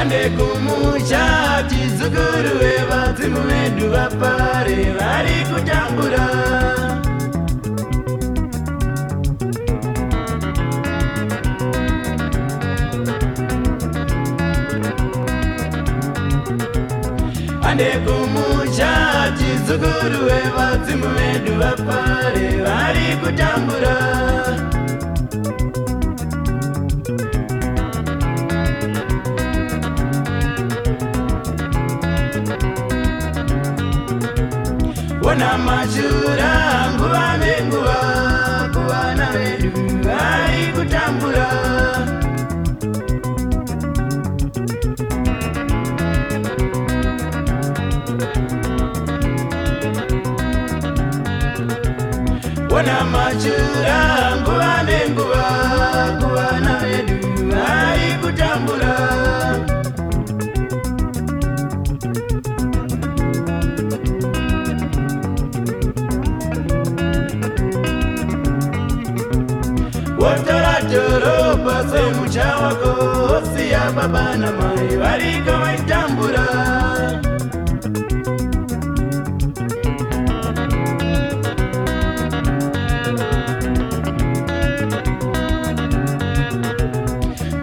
vande kumucha chizukuru vevadzimu vedu vapare vari kutambura vande kumucha chizukuru vevadzimu vedu vapare vari kutambura kuona majura nguva menguva kuvana vedu vai kutambura kuona majura nguva mucha wako hosi ya baba na mai waliko waitambura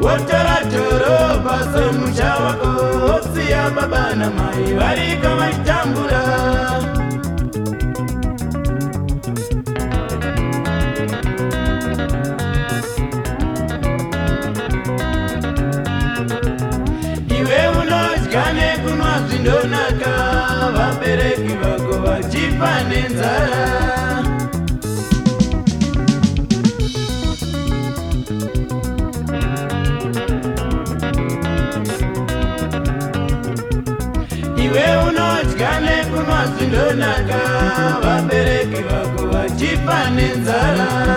wotoratoro paso mucha wako hosi ya baba na mai waliko waitambura zvakatonaka vabereki vako vachipa nenzara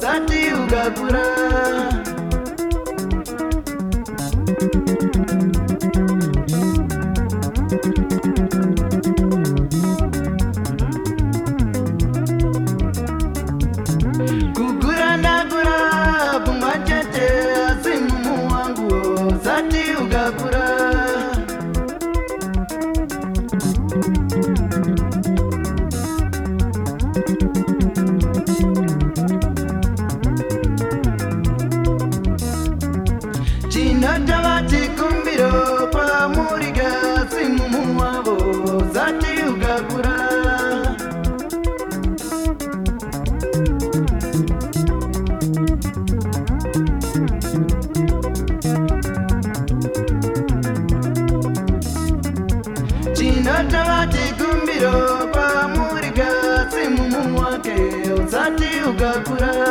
sati ugakula I Durgapura.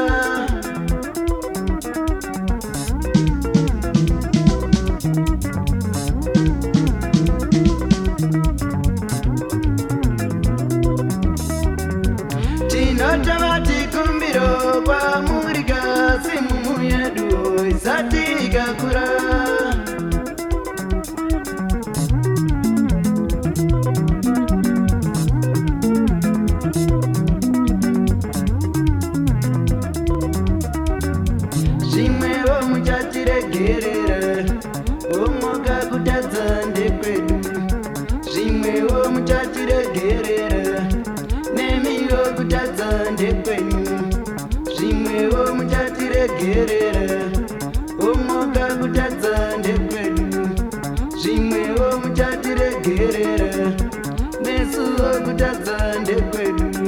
kuteerera omoka kutadza ndekwedu zvimwewo muchatiregerera nesuwo kutadza ndekwedu